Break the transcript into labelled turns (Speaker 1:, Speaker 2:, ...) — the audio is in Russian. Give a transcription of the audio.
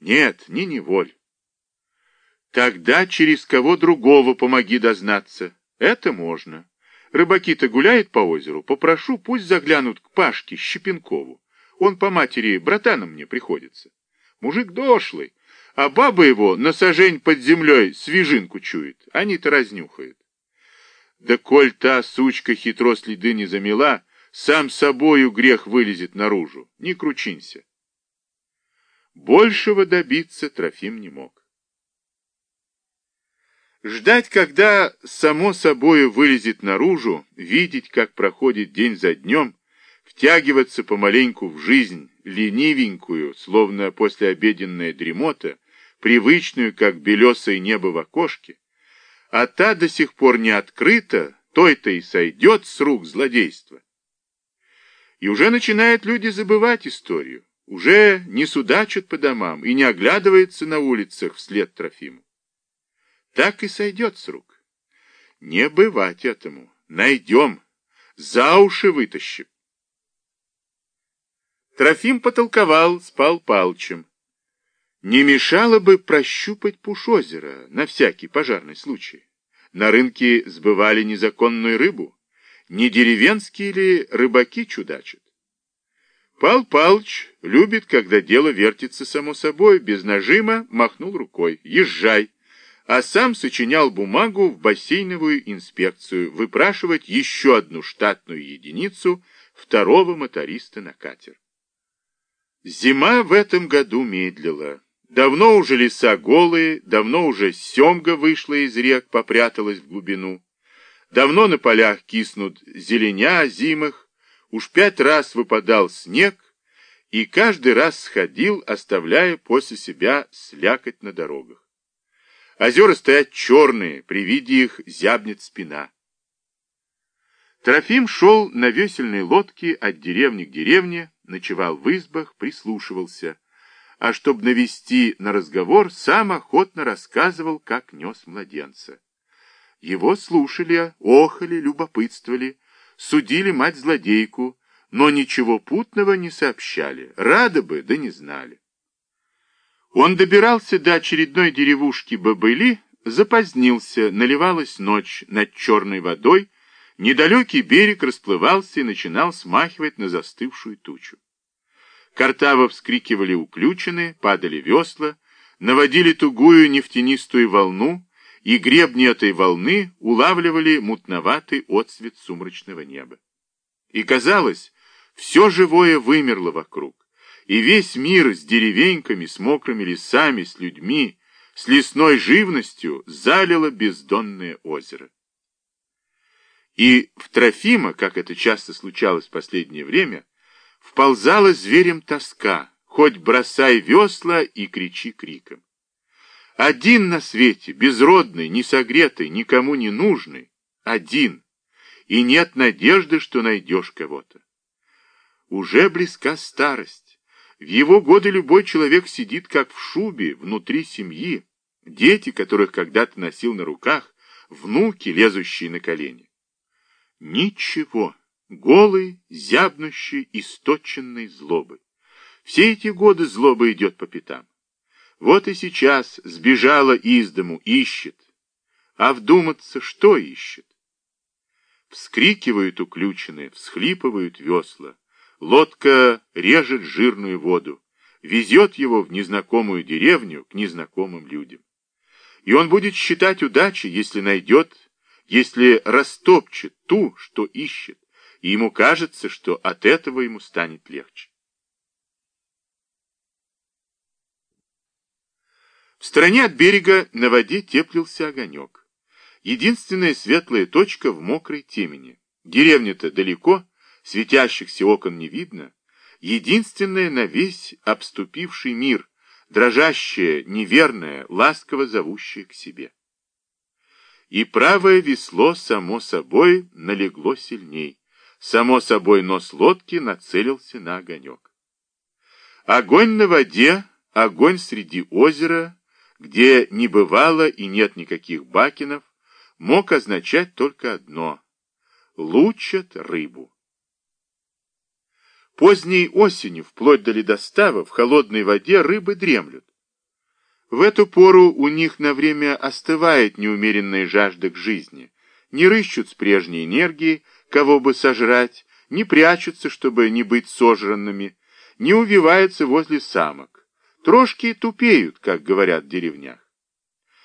Speaker 1: Нет, не неволь. Тогда через кого другого помоги дознаться. Это можно. Рыбаки-то гуляют по озеру. Попрошу, пусть заглянут к Пашке Щепенкову. Он по матери братаном мне приходится. Мужик дошлый, а баба его на сажень под землей свежинку чует. Они-то разнюхают. Да коль та сучка хитро следы не замела, сам собою грех вылезет наружу. Не кручинься. Большего добиться Трофим не мог. Ждать, когда само собою вылезет наружу, видеть, как проходит день за днем, втягиваться помаленьку в жизнь, ленивенькую, словно послеобеденная дремота, привычную, как белесое небо в окошке, а та до сих пор не открыта, той-то и сойдет с рук злодейства. И уже начинают люди забывать историю, уже не судачат по домам и не оглядываются на улицах вслед Трофиму так и сойдет с рук. Не бывать этому. Найдем. За уши вытащим. Трофим потолковал с Пал Палчем. Не мешало бы прощупать пуш озера на всякий пожарный случай. На рынке сбывали незаконную рыбу. Не деревенские ли рыбаки чудачат? Пал Палч любит, когда дело вертится само собой, без нажима, махнул рукой. Езжай а сам сочинял бумагу в бассейновую инспекцию выпрашивать еще одну штатную единицу второго моториста на катер. Зима в этом году медлила. Давно уже леса голые, давно уже семга вышла из рек, попряталась в глубину. Давно на полях киснут зеленя зимых, уж пять раз выпадал снег, и каждый раз сходил, оставляя после себя слякоть на дорогах. Озера стоят черные, при виде их зябнет спина. Трофим шел на весельной лодке от деревни к деревне, ночевал в избах, прислушивался, а чтобы навести на разговор, сам охотно рассказывал, как нес младенца. Его слушали, охали, любопытствовали, судили мать-злодейку, но ничего путного не сообщали, рады бы, да не знали. Он добирался до очередной деревушки Бабыли, запозднился, наливалась ночь над черной водой, недалекий берег расплывался и начинал смахивать на застывшую тучу. Картаво вскрикивали уключены, падали весла, наводили тугую нефтянистую волну, и гребни этой волны улавливали мутноватый отсвет сумрачного неба. И казалось, все живое вымерло вокруг и весь мир с деревеньками, с мокрыми лесами, с людьми, с лесной живностью залило бездонное озеро. И в Трофима, как это часто случалось в последнее время, вползала зверем тоска, хоть бросай весла и кричи криком. Один на свете, безродный, несогретый, никому не нужный, один, и нет надежды, что найдешь кого-то. Уже близка старость, в его годы любой человек сидит как в шубе внутри семьи, дети, которых когда-то носил на руках, внуки, лезущие на колени. Ничего, голый, зябнущий, источенный злобой. Все эти годы злоба идет по пятам. Вот и сейчас сбежала из дому, ищет. А вдуматься, что ищет? Вскрикивают уключенные, всхлипывают весла. Лодка режет жирную воду, везет его в незнакомую деревню к незнакомым людям. И он будет считать удачей, если найдет, если растопчет ту, что ищет, и ему кажется, что от этого ему станет легче. В стороне от берега на воде теплился огонек. Единственная светлая точка в мокрой темени. Деревня-то далеко, светящихся окон не видно, единственное на весь обступивший мир, дрожащее, неверное, ласково зовущее к себе. И правое весло, само собой, налегло сильней. Само собой, нос лодки нацелился на огонек. Огонь на воде, огонь среди озера, где не бывало и нет никаких бакенов, мог означать только одно — лучат рыбу. Поздней осенью, вплоть до ледостава, в холодной воде рыбы дремлют. В эту пору у них на время остывает неумеренная жажда к жизни, не рыщут с прежней энергией, кого бы сожрать, не прячутся, чтобы не быть сожранными, не увиваются возле самок. Трошки тупеют, как говорят в деревнях.